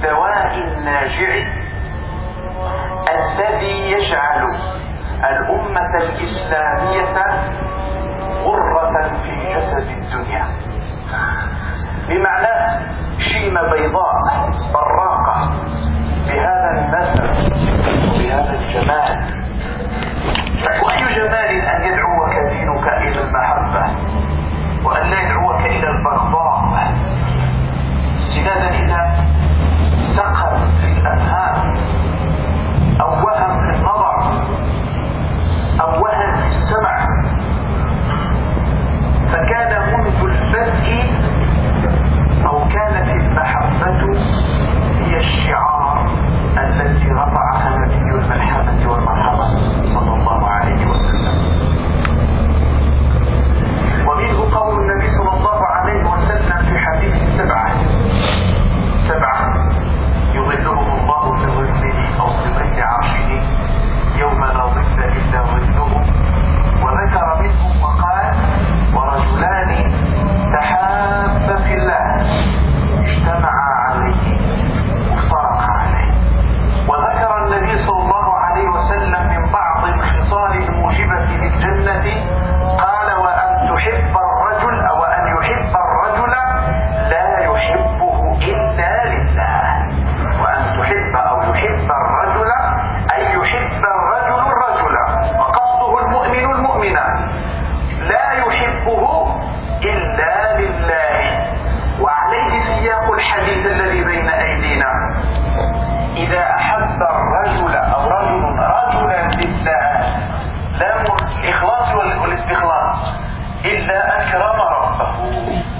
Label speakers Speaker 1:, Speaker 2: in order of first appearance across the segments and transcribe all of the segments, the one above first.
Speaker 1: الدواء الناجع الذي يجعل الأمة الإسلامية غرة في جسد الدنيا. بمعنى شيمة بيضاء براقة بهذا النسب وبهذا الجمال. إلا أكرم ربه.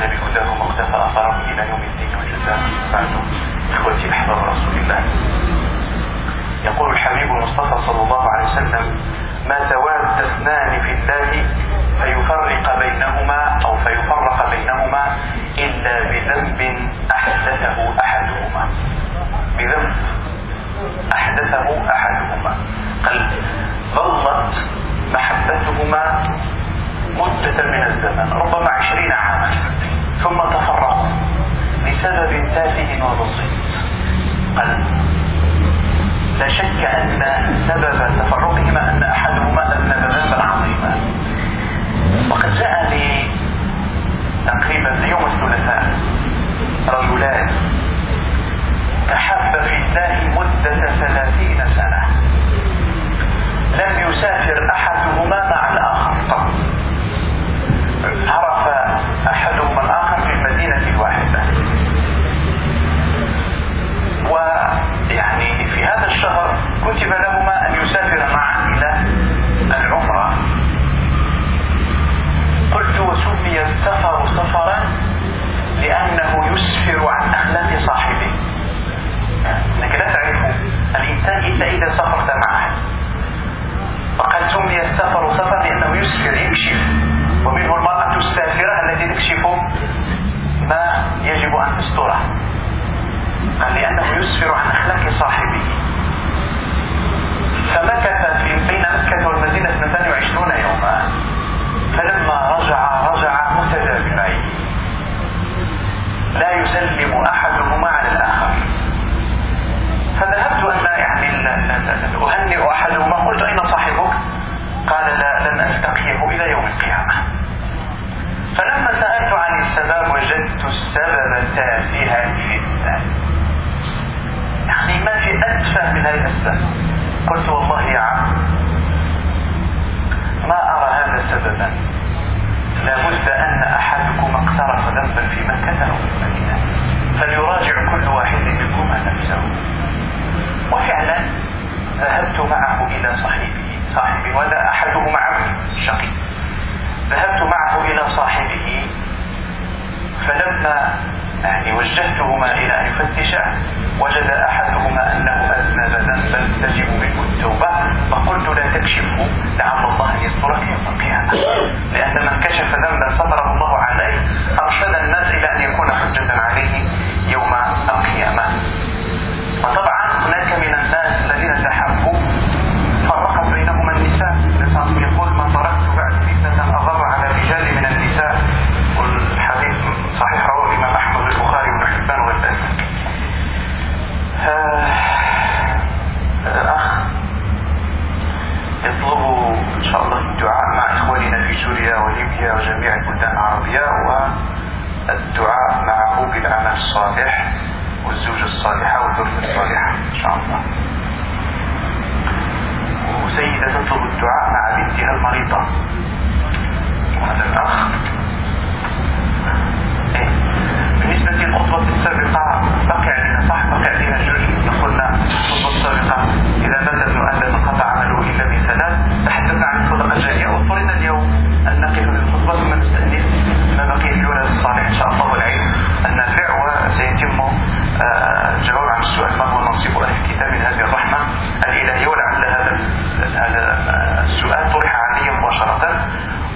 Speaker 1: وجعلنا جهدهم واقتفى اثرهم إلى يوم الدين والجزاء بعد إخوتي أحباب رسول الله. يقول الحبيب المصطفى صلى الله عليه وسلم ما تواد اثنان في الله فيفرق بينهما أو فيفرق بينهما إلا بذنب أحدثه أحدهما. بذنب أحدثه أحدهما. قد ظلت محبتهما مدة من الزمن ربما عشرين عاما. ثم تفرق بسبب تافه وبسيط. قال لا شك أن سبب تفرقهما أن أحدهما ان ذنبا عظيما. وقد جاء لي تقريبا يوم الثلاثاء رجلان تحب في الله مدة ثلاثين سنة. لم يسافر أحدهما أتشاه من أين قلت والله يا عم ما أرى هذا سببا. لابد أن أحدكم اقترف ذنبا في مكان أو في المدينة فليراجع كل واحد منكم نفسه. وفعلا ذهبت معه إلى صاحبه. صاحبي ولا أحدهم معه شقي. ذهبت معه إلى صاحبه فلما يعني وجهتهما إلى أن يفتشا وجد أحدهما أنه أذنب ذنبا تجب منه التوبة فقلت لا تكشفه لعل الله أن يسترك يوم القيامة. لأن من كشف ذنبا ستره الله عليه أرشد الناس إلى أن يكون حجة عليه يوم القيامة. وطبعا هناك من الجواب عن السؤال ما هو نصيب أهل الكتاب من هذه الرحمة الإلهية ولعل هذا السؤال طرح علي مباشرة.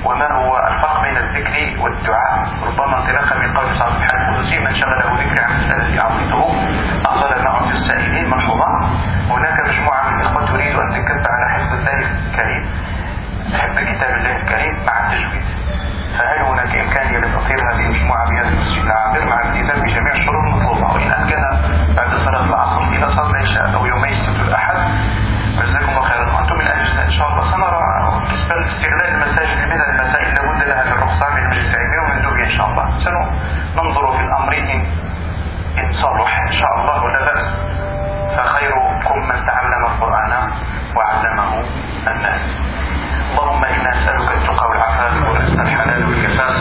Speaker 1: وما هو الفرق بين الذكر والدعاء؟ ربما انطلاقا من قول صلى الله عليه وسلم من شغله ذكري عن مسألة أعطيته أفضل ما أعطي السائلين. ملحوظة هناك مجموعة من الإخوة تريد أن تكتب على حفظ الله الكريم حفظ كتاب الله الكريم مع التجويد. فهل هناك إمكانية لتأطير هذه المجموعة بهذا المسجد العامر مع الالتزام بجميع الشروط المطلوبة؟ وإن أمكن بعد صلاة العصر. إلى صلاة العشاء أو يومي السبت والأحد جزاكم الله خيرا. وأنتم أهل إن شاء الله. سنرى بالنسبة لاستغلال المساجد لمثل المسائل لابد لها رخصة من المجلس العلمي ومن إن شاء الله. سننظر في الأمر إن صلح إن شاء الله. ولا بأس. فخيركم من تعلم القرآن وعلمه الناس. اللهم إنا نسألك التقى والعفاف والرزق الحلال والكفاف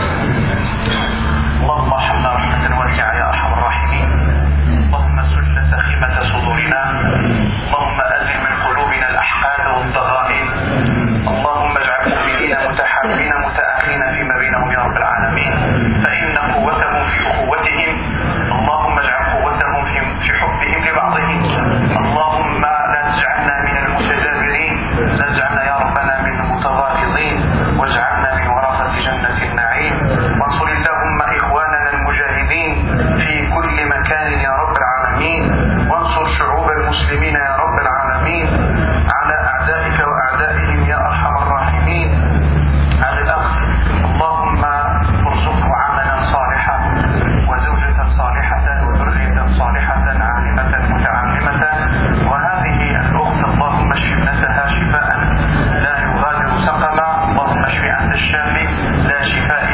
Speaker 1: الشافي لا شفاء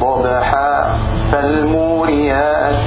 Speaker 1: ضبحا فالموريات